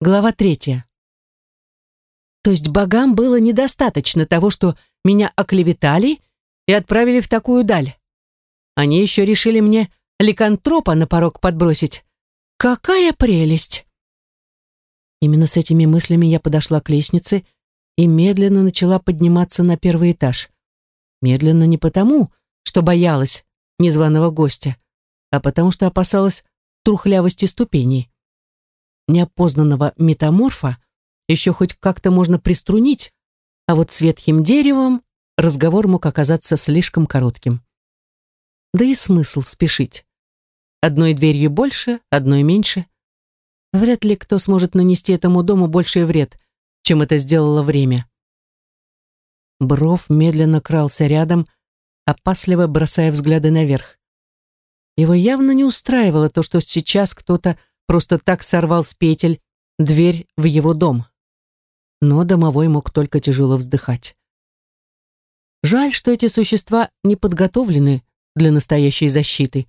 Глава третья. То есть богам было недостаточно того, что меня оклеветали и отправили в такую даль. Они еще решили мне ликантропа на порог подбросить. Какая прелесть! Именно с этими мыслями я подошла к лестнице и медленно начала подниматься на первый этаж. Медленно не потому, что боялась незваного гостя, а потому что опасалась трухлявости ступеней неопознанного метаморфа еще хоть как-то можно приструнить, а вот с ветхим деревом разговор мог оказаться слишком коротким. Да и смысл спешить. Одной дверью больше, одной меньше. Вряд ли кто сможет нанести этому дому больший вред, чем это сделало время. Бров медленно крался рядом, опасливо бросая взгляды наверх. Его явно не устраивало то, что сейчас кто-то просто так сорвал с петель дверь в его дом. Но домовой мог только тяжело вздыхать. Жаль, что эти существа не подготовлены для настоящей защиты.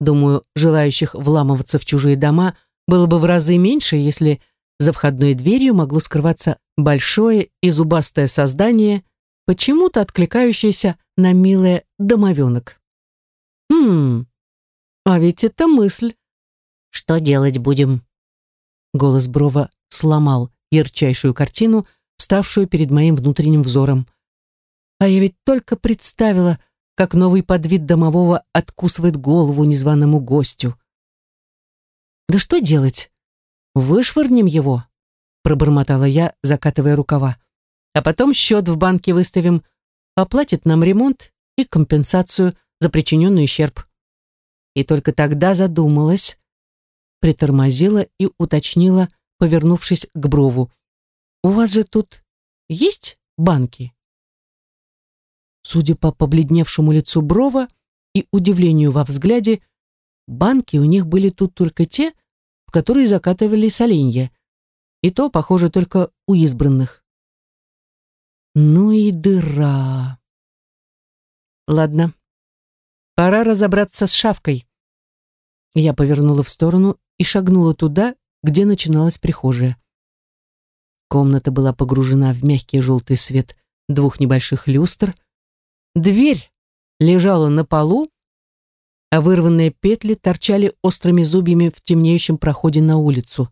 Думаю, желающих вламываться в чужие дома было бы в разы меньше, если за входной дверью могло скрываться большое и зубастое создание, почему-то откликающееся на милое домовенок. Хм, а ведь это мысль. Что делать будем?» Голос Брова сломал ярчайшую картину, ставшую перед моим внутренним взором. А я ведь только представила, как новый подвид домового откусывает голову незваному гостю. «Да что делать? Вышвырнем его?» пробормотала я, закатывая рукава. «А потом счет в банке выставим. Оплатит нам ремонт и компенсацию за причиненный ущерб». И только тогда задумалась, притормозила и уточнила, повернувшись к Брову. «У вас же тут есть банки?» Судя по побледневшему лицу Брова и удивлению во взгляде, банки у них были тут только те, в которые закатывали соленья, и то, похоже, только у избранных. Ну и дыра. Ладно, пора разобраться с шавкой. Я повернула в сторону и шагнула туда, где начиналась прихожая. Комната была погружена в мягкий желтый свет двух небольших люстр. Дверь лежала на полу, а вырванные петли торчали острыми зубьями в темнеющем проходе на улицу.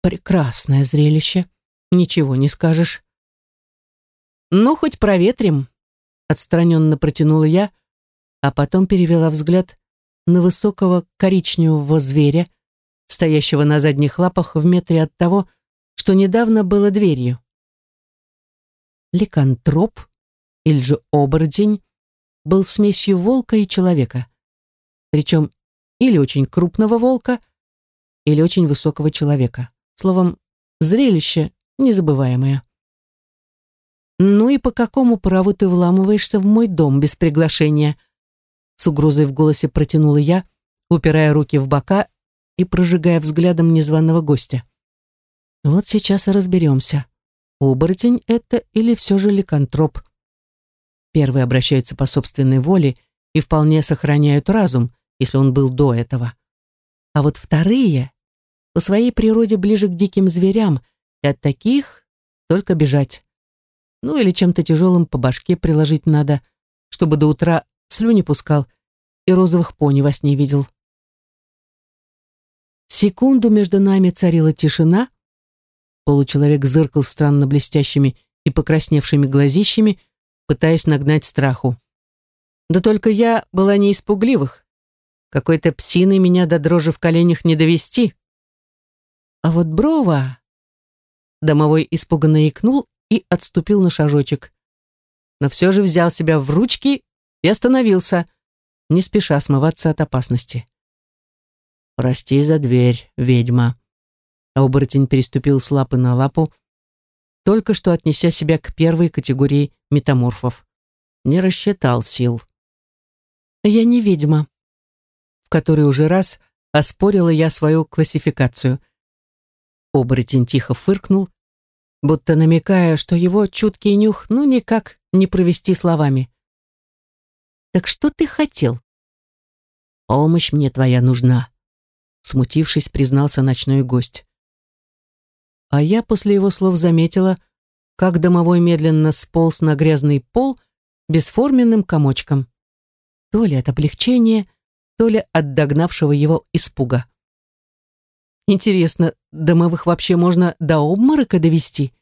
Прекрасное зрелище, ничего не скажешь. «Ну, хоть проветрим», — отстраненно протянула я, а потом перевела взгляд на высокого коричневого зверя, стоящего на задних лапах в метре от того, что недавно было дверью. Ликантроп, или же оборотень, был смесью волка и человека, причем или очень крупного волка, или очень высокого человека. Словом, зрелище незабываемое. «Ну и по какому праву ты вламываешься в мой дом без приглашения?» с угрозой в голосе протянула я, упирая руки в бока и прожигая взглядом незваного гостя. Вот сейчас и разберемся, оборотень это или все же ликантроп. Первые обращаются по собственной воле и вполне сохраняют разум, если он был до этого. А вот вторые по своей природе ближе к диким зверям, и от таких только бежать. Ну или чем-то тяжелым по башке приложить надо, чтобы до утра слюни пускал и розовых пони во сне видел. Секунду между нами царила тишина. Получеловек зыркал странно блестящими и покрасневшими глазищами, пытаясь нагнать страху. Да только я была не испугливых. Какой-то псиной меня до дрожи в коленях не довести. А вот Брова... Домовой испуганно икнул и отступил на шажочек. Но все же взял себя в ручки и остановился, не спеша смываться от опасности. «Прости за дверь, ведьма». Оборотень переступил с лапы на лапу, только что отнеся себя к первой категории метаморфов. Не рассчитал сил. «Я не ведьма», в которой уже раз оспорила я свою классификацию. Оборотень тихо фыркнул, будто намекая, что его чуткий нюх ну никак не провести словами. Так что ты хотел? А помощь мне твоя нужна, смутившись, признался ночной гость. А я после его слов заметила, как домовой медленно сполз на грязный пол бесформенным комочком. То ли от облегчения, то ли от догнавшего его испуга. Интересно, домовых вообще можно до обморока довести?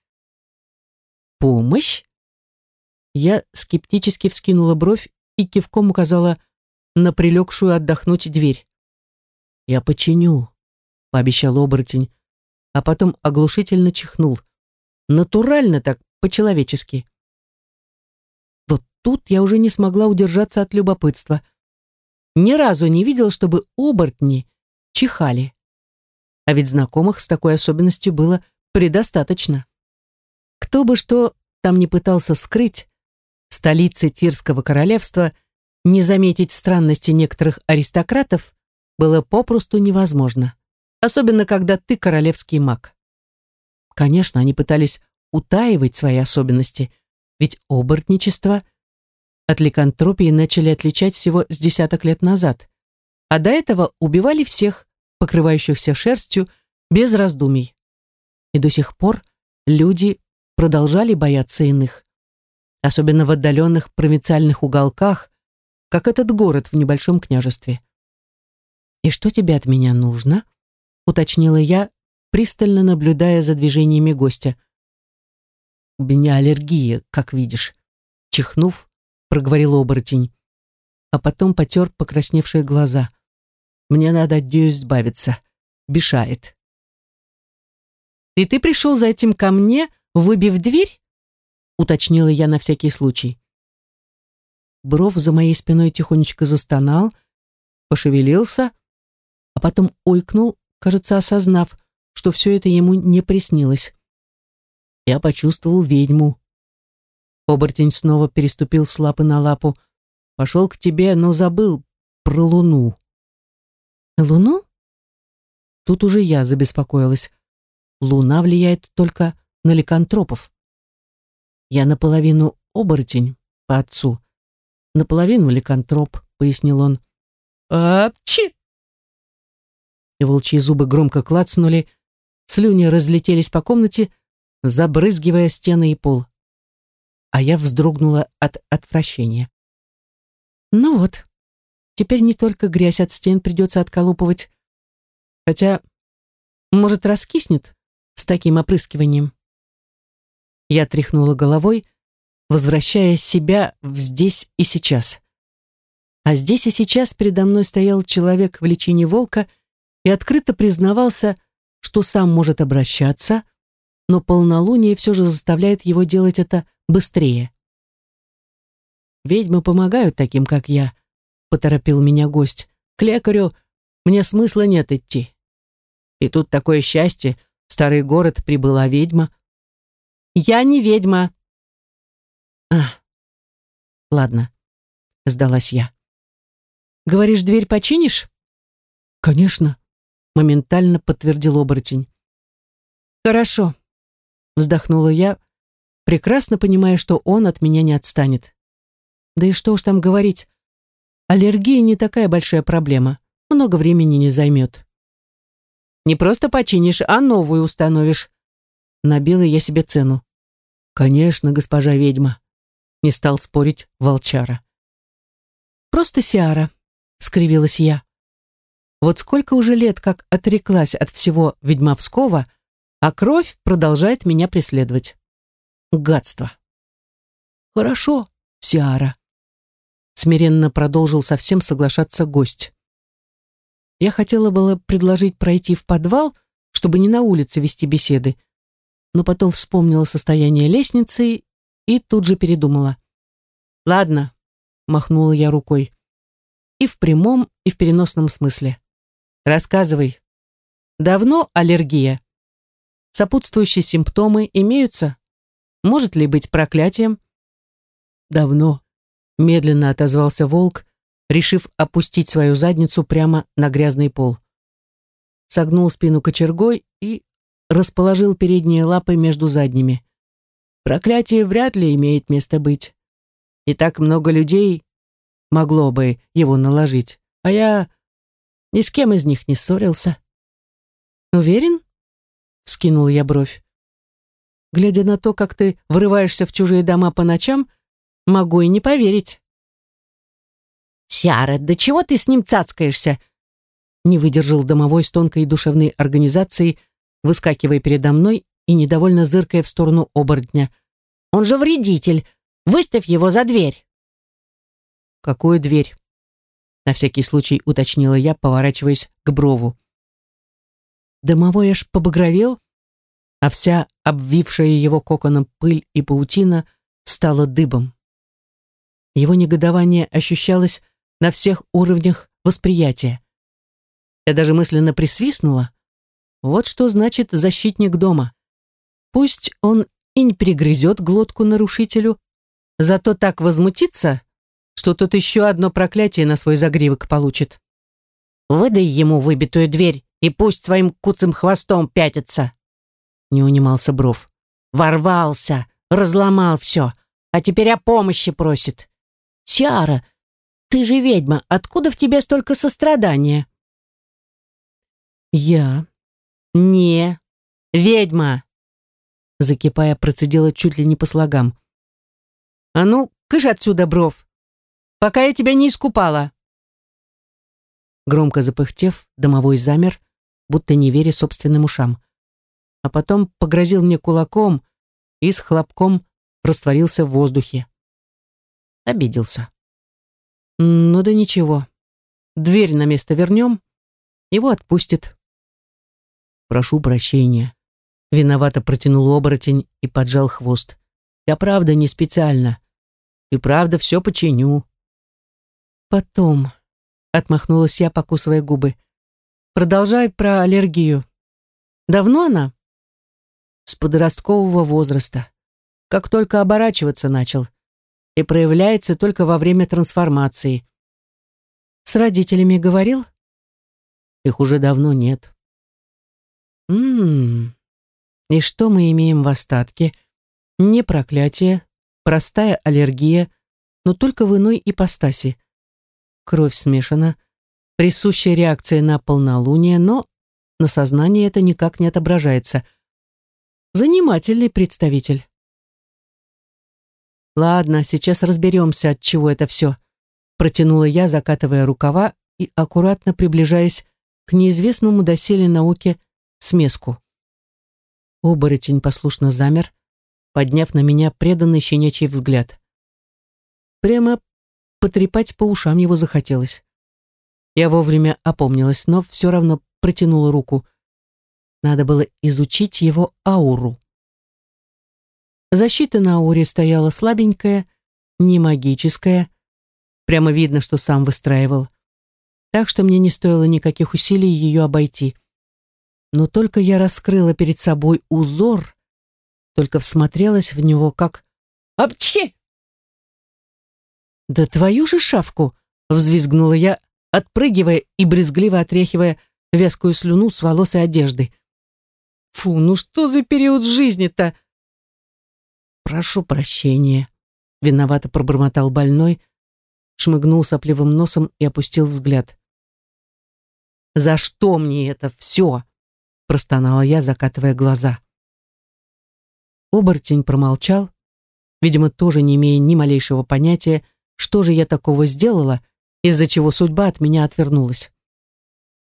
Помощь? Я скептически вскинула бровь и кивком указала на прилегшую отдохнуть дверь. «Я починю», — пообещал оборотень, а потом оглушительно чихнул. «Натурально так, по-человечески». Вот тут я уже не смогла удержаться от любопытства. Ни разу не видел, чтобы оборотни чихали. А ведь знакомых с такой особенностью было предостаточно. Кто бы что там не пытался скрыть, столице Тирского королевства, не заметить странности некоторых аристократов было попросту невозможно, особенно когда ты королевский маг. Конечно, они пытались утаивать свои особенности, ведь оборотничество от ликантропии начали отличать всего с десяток лет назад, а до этого убивали всех, покрывающихся шерстью, без раздумий. И до сих пор люди продолжали бояться иных особенно в отдаленных провинциальных уголках, как этот город в небольшом княжестве. «И что тебе от меня нужно?» — уточнила я, пристально наблюдая за движениями гостя. «У меня аллергия, как видишь», — чихнув, проговорил оборотень, а потом потер покрасневшие глаза. «Мне надо от нее избавиться. Бешает». «И ты пришел за этим ко мне, выбив дверь?» уточнила я на всякий случай. Бров за моей спиной тихонечко застонал, пошевелился, а потом ойкнул, кажется, осознав, что все это ему не приснилось. Я почувствовал ведьму. Обортень снова переступил с лапы на лапу. Пошел к тебе, но забыл про луну. Луну? Тут уже я забеспокоилась. Луна влияет только на ликантропов. Я наполовину оборотень по отцу, наполовину ликантроп, пояснил он. Апчи! Волчьи зубы громко клацнули, слюни разлетелись по комнате, забрызгивая стены и пол. А я вздрогнула от отвращения. Ну вот, теперь не только грязь от стен придется отколупывать, хотя, может, раскиснет с таким опрыскиванием. Я тряхнула головой, возвращая себя в здесь и сейчас. А здесь и сейчас передо мной стоял человек в личине волка и открыто признавался, что сам может обращаться, но полнолуние все же заставляет его делать это быстрее. «Ведьмы помогают таким, как я», — поторопил меня гость. «К лекарю мне смысла нет идти. И тут такое счастье, старый город прибыла ведьма. Я не ведьма. А, ладно, сдалась я. Говоришь, дверь починишь? Конечно, моментально подтвердил оборотень. Хорошо, вздохнула я, прекрасно понимая, что он от меня не отстанет. Да и что уж там говорить. Аллергия не такая большая проблема. Много времени не займет. Не просто починишь, а новую установишь, Набила я себе цену. Конечно, госпожа ведьма. Не стал спорить волчара. Просто Сиара, скривилась я. Вот сколько уже лет, как отреклась от всего ведьмовского, а кровь продолжает меня преследовать. Гадство. Хорошо, Сиара. Смиренно продолжил совсем соглашаться гость. Я хотела было предложить пройти в подвал, чтобы не на улице вести беседы, но потом вспомнила состояние лестницы и тут же передумала. «Ладно», — махнула я рукой. «И в прямом, и в переносном смысле. Рассказывай. Давно аллергия? Сопутствующие симптомы имеются? Может ли быть проклятием?» «Давно», — медленно отозвался волк, решив опустить свою задницу прямо на грязный пол. Согнул спину кочергой и расположил передние лапы между задними. Проклятие вряд ли имеет место быть. И так много людей могло бы его наложить, а я ни с кем из них не ссорился. «Уверен?» — скинул я бровь. «Глядя на то, как ты врываешься в чужие дома по ночам, могу и не поверить». «Сяра, да чего ты с ним цацкаешься?» не выдержал домовой с тонкой душевной организацией, выскакивая передо мной и недовольно зыркая в сторону оборотня. «Он же вредитель! Выставь его за дверь!» «Какую дверь?» На всякий случай уточнила я, поворачиваясь к брову. Домовой аж побагровел, а вся обвившая его коконом пыль и паутина стала дыбом. Его негодование ощущалось на всех уровнях восприятия. Я даже мысленно присвистнула, вот что значит защитник дома. Пусть он и не перегрызет глотку нарушителю, зато так возмутится, что тот еще одно проклятие на свой загривок получит. Выдай ему выбитую дверь и пусть своим куцым хвостом пятится. Не унимался Бров. Ворвался, разломал все, а теперь о помощи просит. Сиара, ты же ведьма, откуда в тебе столько сострадания? Я, «Не, ведьма!» Закипая, процедила чуть ли не по слогам. «А ну, кыш отсюда, бров! Пока я тебя не искупала!» Громко запыхтев, домовой замер, будто не веря собственным ушам. А потом погрозил мне кулаком и с хлопком растворился в воздухе. Обиделся. «Ну да ничего. Дверь на место вернем, его отпустит». Прошу прощения. Виновато протянул оборотень и поджал хвост. Я правда не специально. И правда все починю. Потом, отмахнулась я, покусывая губы. Продолжай про аллергию. Давно она? С подросткового возраста. Как только оборачиваться начал. И проявляется только во время трансформации. С родителями говорил? Их уже давно нет. Ммм, и что мы имеем в остатке? Не проклятие, простая аллергия, но только в иной ипостаси. Кровь смешана, присущая реакция на полнолуние, но на сознании это никак не отображается. Занимательный представитель. «Ладно, сейчас разберемся, от чего это все», протянула я, закатывая рукава и аккуратно приближаясь к неизвестному доселе науке смеску. Оборотень послушно замер, подняв на меня преданный щенячий взгляд. Прямо потрепать по ушам его захотелось. Я вовремя опомнилась, но все равно протянула руку. Надо было изучить его ауру. Защита на ауре стояла слабенькая, не магическая. Прямо видно, что сам выстраивал. Так что мне не стоило никаких усилий ее обойти. Но только я раскрыла перед собой узор, только всмотрелась в него как «Апчхи!» «Да твою же шавку!» — взвизгнула я, отпрыгивая и брезгливо отряхивая вязкую слюну с волос и одежды. «Фу, ну что за период жизни-то?» «Прошу прощения», — виновато пробормотал больной, шмыгнул сопливым носом и опустил взгляд. «За что мне это все?» простонала я, закатывая глаза. Оборотень промолчал, видимо, тоже не имея ни малейшего понятия, что же я такого сделала, из-за чего судьба от меня отвернулась.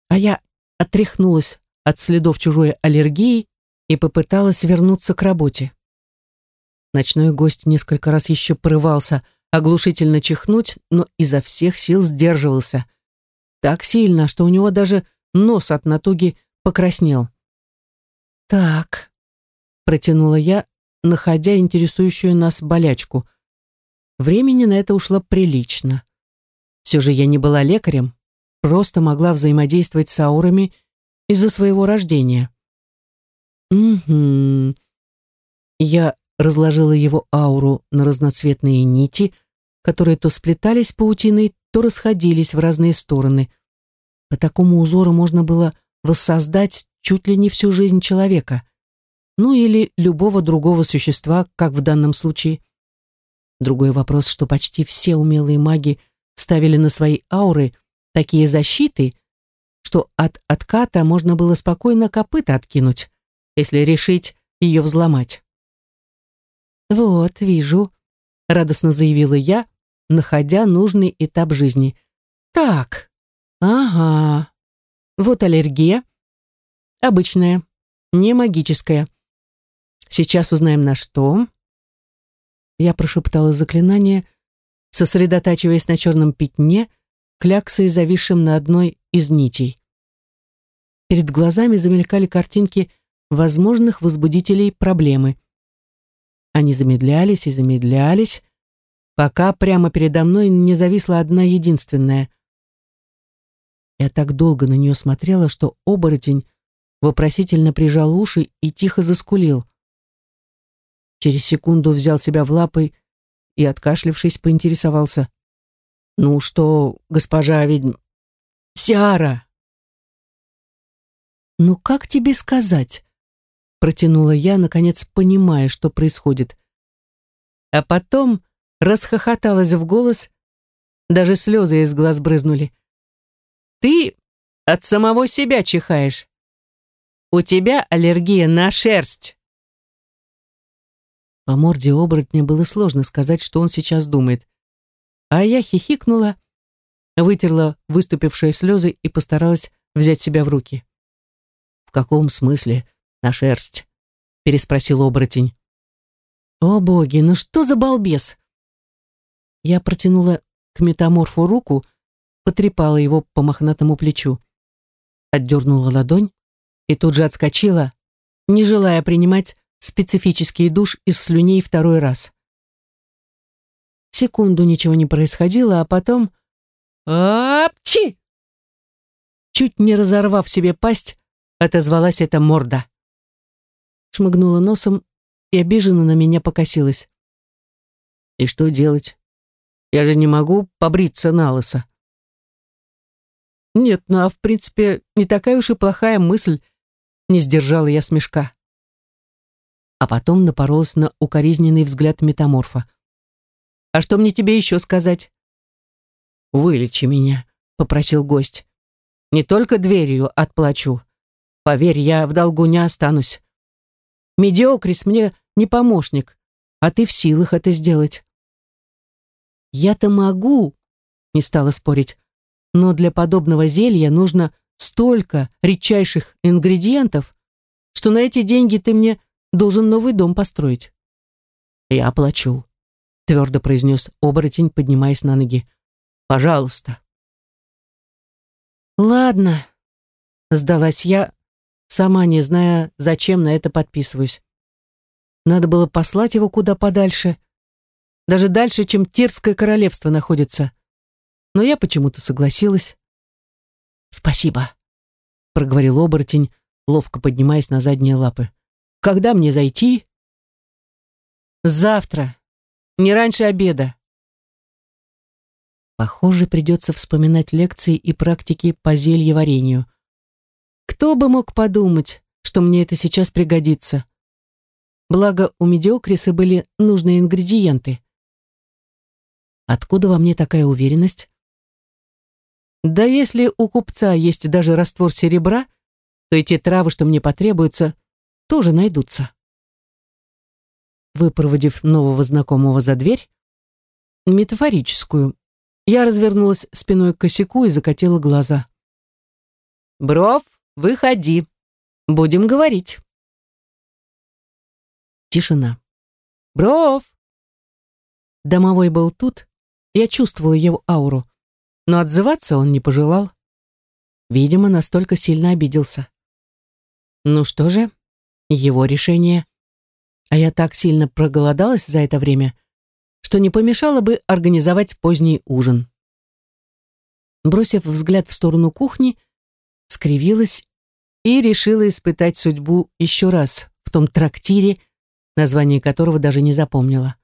А я отряхнулась от следов чужой аллергии и попыталась вернуться к работе. Ночной гость несколько раз еще прорывался оглушительно чихнуть, но изо всех сил сдерживался. Так сильно, что у него даже нос от натуги покраснел. «Так», — протянула я, находя интересующую нас болячку. Времени на это ушло прилично. Все же я не была лекарем, просто могла взаимодействовать с аурами из-за своего рождения. «Угу». Я разложила его ауру на разноцветные нити, которые то сплетались паутиной, то расходились в разные стороны. По такому узору можно было воссоздать чуть ли не всю жизнь человека, ну или любого другого существа, как в данном случае. Другой вопрос, что почти все умелые маги ставили на свои ауры такие защиты, что от отката можно было спокойно копыта откинуть, если решить ее взломать. «Вот, вижу», — радостно заявила я, находя нужный этап жизни. «Так, ага». Вот аллергия. Обычная, не магическая. Сейчас узнаем, на что. Я прошептала заклинание, сосредотачиваясь на черном пятне, кляксой, зависшим на одной из нитей. Перед глазами замелькали картинки возможных возбудителей проблемы. Они замедлялись и замедлялись, пока прямо передо мной не зависла одна единственная — я так долго на нее смотрела, что оборотень вопросительно прижал уши и тихо заскулил. Через секунду взял себя в лапы и, откашлившись, поинтересовался. «Ну что, госпожа ведьм... Сиара!» «Ну как тебе сказать?» протянула я, наконец понимая, что происходит. А потом расхохоталась в голос, даже слезы из глаз брызнули. Ты от самого себя чихаешь. У тебя аллергия на шерсть. По морде оборотня было сложно сказать, что он сейчас думает. А я хихикнула, вытерла выступившие слезы и постаралась взять себя в руки. «В каком смысле на шерсть?» — переспросил оборотень. «О боги, ну что за балбес!» Я протянула к метаморфу руку, потрепала его по мохнатому плечу. Отдернула ладонь и тут же отскочила, не желая принимать специфический душ из слюней второй раз. Секунду ничего не происходило, а потом... «Апчи!» Чуть не разорвав себе пасть, отозвалась эта морда. Шмыгнула носом и обиженно на меня покосилась. «И что делать? Я же не могу побриться на лысо». Нет, ну а в принципе, не такая уж и плохая мысль. Не сдержала я смешка. А потом напоролась на укоризненный взгляд метаморфа. «А что мне тебе еще сказать?» «Вылечи меня», — попросил гость. «Не только дверью отплачу. Поверь, я в долгу не останусь. Медиокрис мне не помощник, а ты в силах это сделать». «Я-то могу», — не стала спорить. Но для подобного зелья нужно столько редчайших ингредиентов, что на эти деньги ты мне должен новый дом построить. Я оплачу, твердо произнес оборотень, поднимаясь на ноги. Пожалуйста. Ладно, сдалась я, сама не зная, зачем на это подписываюсь. Надо было послать его куда подальше, даже дальше, чем Тирское королевство находится но я почему-то согласилась. «Спасибо», — проговорил оборотень, ловко поднимаясь на задние лапы. «Когда мне зайти?» «Завтра. Не раньше обеда». Похоже, придется вспоминать лекции и практики по зельеварению. Кто бы мог подумать, что мне это сейчас пригодится? Благо, у медиокриса были нужные ингредиенты. Откуда во мне такая уверенность? Да если у купца есть даже раствор серебра, то эти травы, что мне потребуются, тоже найдутся. Выпроводив нового знакомого за дверь, метафорическую, я развернулась спиной к косяку и закатила глаза. «Бров, выходи. Будем говорить». Тишина. «Бров!» Домовой был тут, я чувствовала его ауру но отзываться он не пожелал. Видимо, настолько сильно обиделся. Ну что же, его решение. А я так сильно проголодалась за это время, что не помешало бы организовать поздний ужин. Бросив взгляд в сторону кухни, скривилась и решила испытать судьбу еще раз в том трактире, название которого даже не запомнила.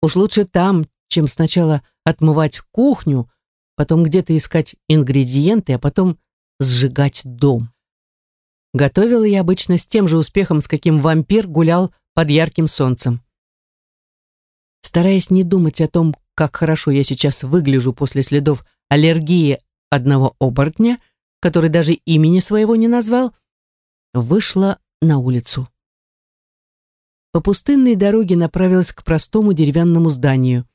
Уж лучше там, чем сначала отмывать кухню, потом где-то искать ингредиенты, а потом сжигать дом. Готовила я обычно с тем же успехом, с каким вампир гулял под ярким солнцем. Стараясь не думать о том, как хорошо я сейчас выгляжу после следов аллергии одного оборотня, который даже имени своего не назвал, вышла на улицу. По пустынной дороге направилась к простому деревянному зданию.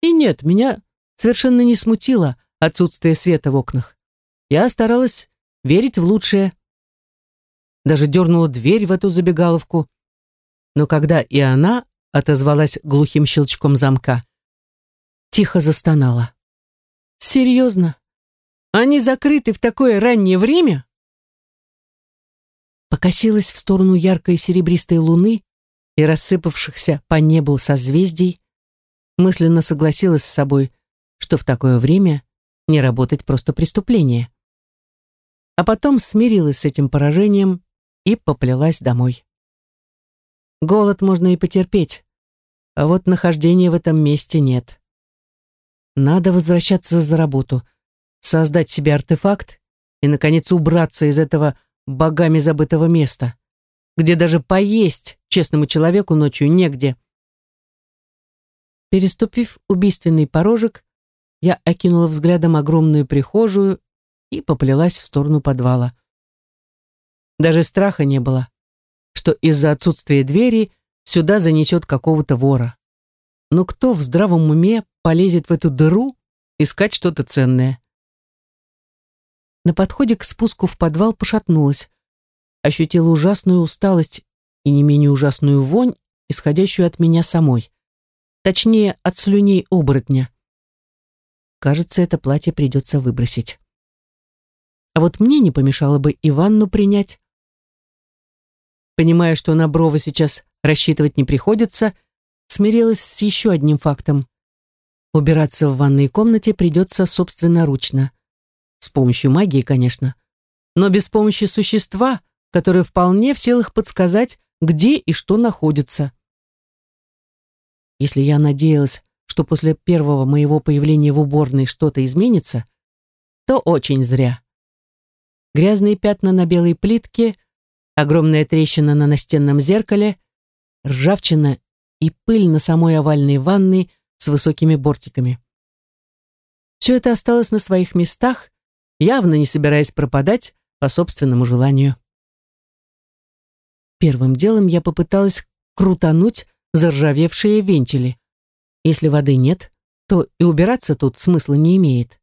И нет, меня совершенно не смутило отсутствие света в окнах. Я старалась верить в лучшее. Даже дернула дверь в эту забегаловку. Но когда и она отозвалась глухим щелчком замка, тихо застонала. «Серьезно? Они закрыты в такое раннее время?» Покосилась в сторону яркой серебристой луны и рассыпавшихся по небу созвездий, мысленно согласилась с собой, что в такое время не работать просто преступление. А потом смирилась с этим поражением и поплелась домой. Голод можно и потерпеть, а вот нахождения в этом месте нет. Надо возвращаться за работу, создать себе артефакт и, наконец, убраться из этого богами забытого места, где даже поесть честному человеку ночью негде. Переступив убийственный порожек, я окинула взглядом огромную прихожую и поплелась в сторону подвала. Даже страха не было, что из-за отсутствия двери сюда занесет какого-то вора. Но кто в здравом уме полезет в эту дыру искать что-то ценное? На подходе к спуску в подвал пошатнулась, ощутила ужасную усталость и не менее ужасную вонь, исходящую от меня самой. Точнее, от слюней оборотня. Кажется, это платье придется выбросить. А вот мне не помешало бы и ванну принять. Понимая, что на бровы сейчас рассчитывать не приходится, смирилась с еще одним фактом. Убираться в ванной комнате придется собственноручно. С помощью магии, конечно. Но без помощи существа, которое вполне в силах подсказать, где и что находится. Если я надеялась, что после первого моего появления в уборной что-то изменится, то очень зря. Грязные пятна на белой плитке, огромная трещина на настенном зеркале, ржавчина и пыль на самой овальной ванной с высокими бортиками. Все это осталось на своих местах, явно не собираясь пропадать по собственному желанию. Первым делом я попыталась крутануть заржавевшие вентили. Если воды нет, то и убираться тут смысла не имеет.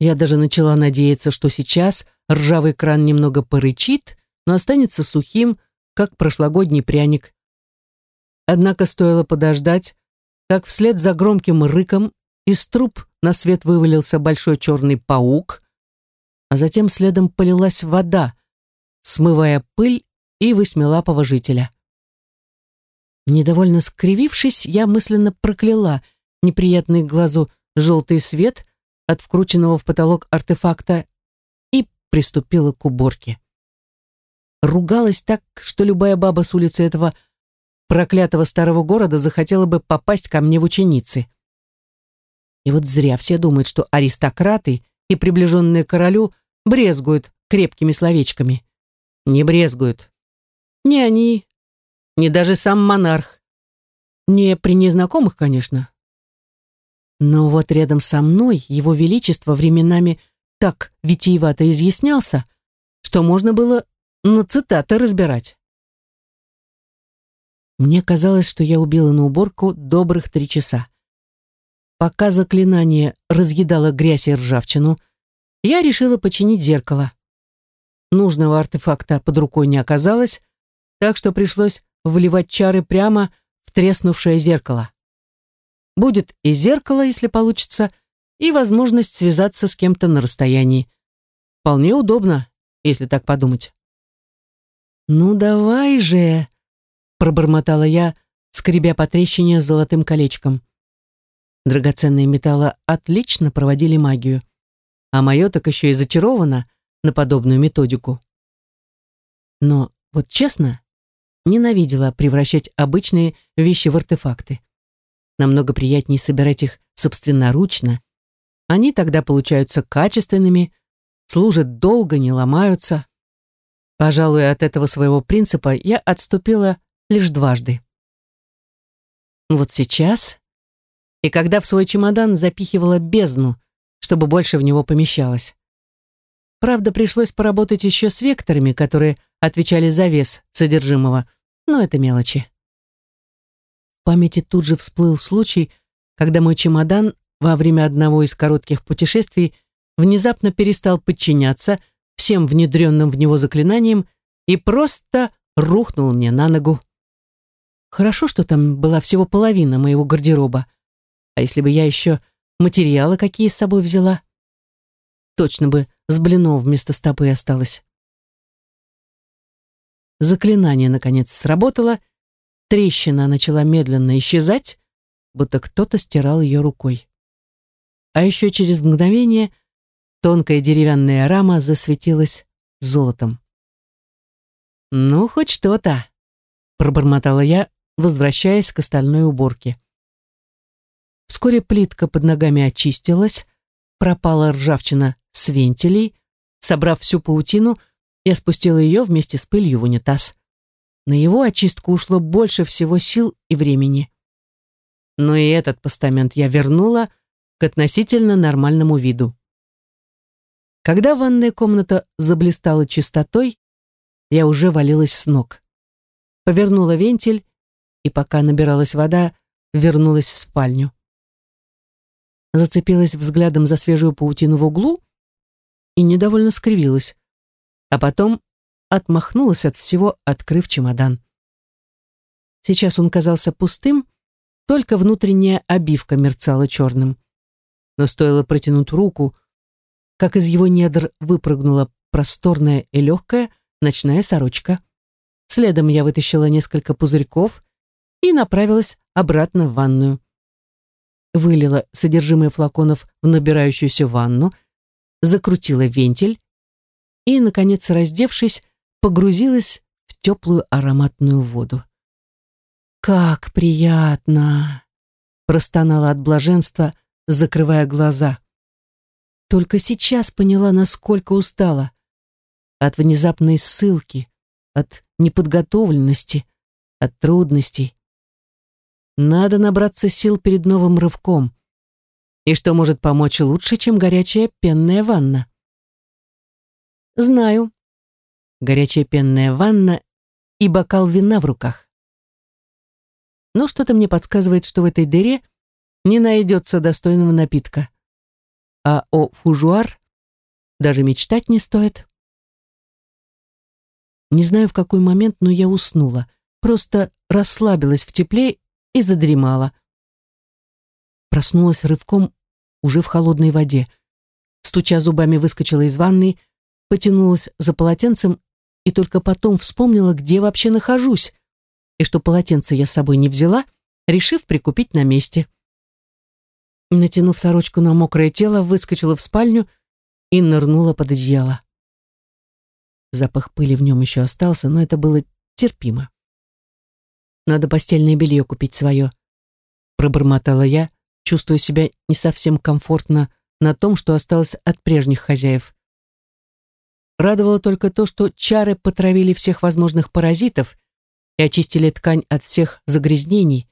Я даже начала надеяться, что сейчас ржавый кран немного порычит, но останется сухим, как прошлогодний пряник. Однако стоило подождать, как вслед за громким рыком из труб на свет вывалился большой черный паук, а затем следом полилась вода, смывая пыль и восьмилапого жителя. Недовольно скривившись, я мысленно прокляла неприятный глазу желтый свет от вкрученного в потолок артефакта и приступила к уборке. Ругалась так, что любая баба с улицы этого проклятого старого города захотела бы попасть ко мне в ученицы. И вот зря все думают, что аристократы и приближенные королю брезгуют крепкими словечками. Не брезгуют. Ни они, ни даже сам монарх. Не при незнакомых, конечно. Но вот рядом со мной его величество временами так витиевато изъяснялся, что можно было на цитаты разбирать. Мне казалось, что я убила на уборку добрых три часа. Пока заклинание разъедало грязь и ржавчину, я решила починить зеркало. Нужного артефакта под рукой не оказалось, так что пришлось выливать чары прямо в треснувшее зеркало. Будет и зеркало, если получится, и возможность связаться с кем-то на расстоянии. Вполне удобно, если так подумать. «Ну давай же!» — пробормотала я, скребя по трещине золотым колечком. Драгоценные металлы отлично проводили магию, а мое так еще и зачаровано на подобную методику. Но, вот честно, ненавидела превращать обычные вещи в артефакты. Намного приятнее собирать их собственноручно. Они тогда получаются качественными, служат долго, не ломаются. Пожалуй, от этого своего принципа я отступила лишь дважды. Вот сейчас, и когда в свой чемодан запихивала бездну, чтобы больше в него помещалось. Правда, пришлось поработать еще с векторами, которые отвечали за вес содержимого но это мелочи. В памяти тут же всплыл случай, когда мой чемодан во время одного из коротких путешествий внезапно перестал подчиняться всем внедренным в него заклинаниям и просто рухнул мне на ногу. Хорошо, что там была всего половина моего гардероба. А если бы я еще материалы какие с собой взяла? Точно бы с блинов вместо стопы осталось. Заклинание, наконец, сработало, трещина начала медленно исчезать, будто кто-то стирал ее рукой. А еще через мгновение тонкая деревянная рама засветилась золотом. «Ну, хоть что-то», — пробормотала я, возвращаясь к остальной уборке. Вскоре плитка под ногами очистилась, пропала ржавчина с вентилей. Собрав всю паутину, я спустила ее вместе с пылью в унитаз. На его очистку ушло больше всего сил и времени. Но и этот постамент я вернула к относительно нормальному виду. Когда ванная комната заблистала чистотой, я уже валилась с ног. Повернула вентиль, и пока набиралась вода, вернулась в спальню. Зацепилась взглядом за свежую паутину в углу и недовольно скривилась а потом отмахнулась от всего, открыв чемодан. Сейчас он казался пустым, только внутренняя обивка мерцала черным. Но стоило протянуть руку, как из его недр выпрыгнула просторная и легкая ночная сорочка. Следом я вытащила несколько пузырьков и направилась обратно в ванную. Вылила содержимое флаконов в набирающуюся ванну, закрутила вентиль, и, наконец, раздевшись, погрузилась в теплую ароматную воду. «Как приятно!» — простонала от блаженства, закрывая глаза. Только сейчас поняла, насколько устала. От внезапной ссылки, от неподготовленности, от трудностей. Надо набраться сил перед новым рывком. И что может помочь лучше, чем горячая пенная ванна? Знаю. Горячая пенная ванна и бокал вина в руках. Но что-то мне подсказывает, что в этой дыре не найдется достойного напитка. А о фужуар даже мечтать не стоит. Не знаю, в какой момент, но я уснула. Просто расслабилась в тепле и задремала. Проснулась рывком уже в холодной воде. Стуча зубами, выскочила из ванной, потянулась за полотенцем и только потом вспомнила, где вообще нахожусь, и что полотенце я с собой не взяла, решив прикупить на месте. Натянув сорочку на мокрое тело, выскочила в спальню и нырнула под одеяло. Запах пыли в нем еще остался, но это было терпимо. «Надо постельное белье купить свое», — пробормотала я, чувствуя себя не совсем комфортно на том, что осталось от прежних хозяев. Радовало только то, что чары потравили всех возможных паразитов и очистили ткань от всех загрязнений,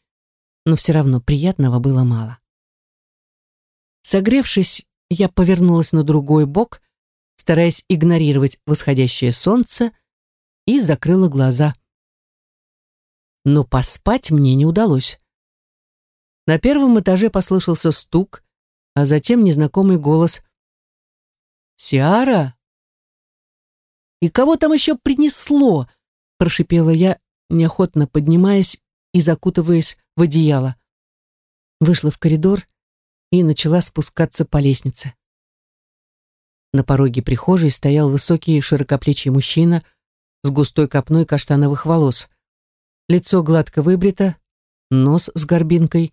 но все равно приятного было мало. Согревшись, я повернулась на другой бок, стараясь игнорировать восходящее солнце, и закрыла глаза. Но поспать мне не удалось. На первом этаже послышался стук, а затем незнакомый голос. «Сиара, и кого там еще принесло?» — прошипела я, неохотно поднимаясь и закутываясь в одеяло. Вышла в коридор и начала спускаться по лестнице. На пороге прихожей стоял высокий широкоплечий мужчина с густой копной каштановых волос. Лицо гладко выбрито, нос с горбинкой.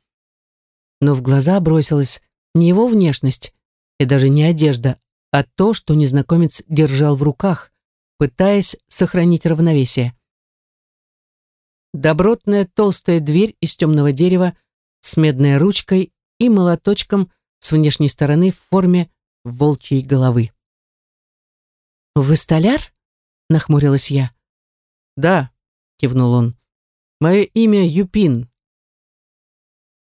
Но в глаза бросилась не его внешность и даже не одежда, а то, что незнакомец держал в руках пытаясь сохранить равновесие. Добротная толстая дверь из темного дерева с медной ручкой и молоточком с внешней стороны в форме волчьей головы. «Вы столяр?» — нахмурилась я. «Да», — кивнул он. «Мое имя Юпин».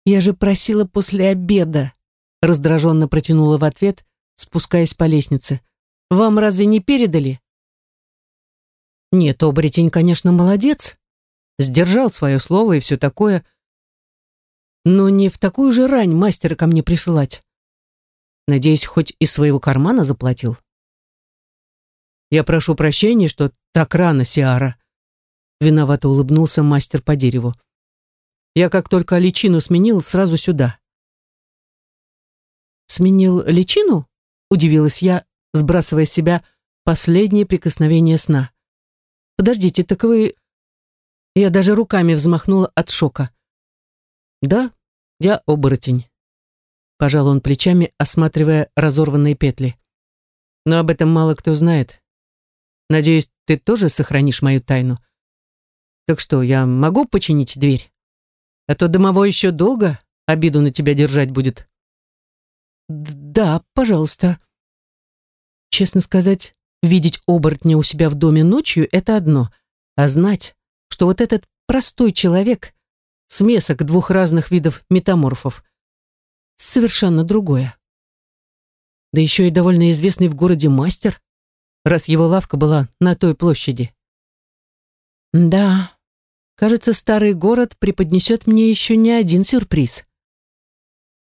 «Я же просила после обеда», — раздраженно протянула в ответ, спускаясь по лестнице. «Вам разве не передали?» Нет, оборотень, конечно, молодец. Сдержал свое слово и все такое. Но не в такую же рань мастера ко мне присылать. Надеюсь, хоть из своего кармана заплатил. Я прошу прощения, что так рано, Сиара. Виновато улыбнулся мастер по дереву. Я как только личину сменил, сразу сюда. Сменил личину? Удивилась я, сбрасывая с себя последнее прикосновение сна. Подождите, так вы...» Я даже руками взмахнула от шока. «Да, я оборотень», — пожал он плечами, осматривая разорванные петли. «Но об этом мало кто знает. Надеюсь, ты тоже сохранишь мою тайну. Так что, я могу починить дверь? А то домовой еще долго обиду на тебя держать будет». «Да, пожалуйста». Честно сказать, Видеть оборотня у себя в доме ночью – это одно, а знать, что вот этот простой человек – смесок двух разных видов метаморфов – совершенно другое. Да еще и довольно известный в городе мастер, раз его лавка была на той площади. Да, кажется, старый город преподнесет мне еще не один сюрприз.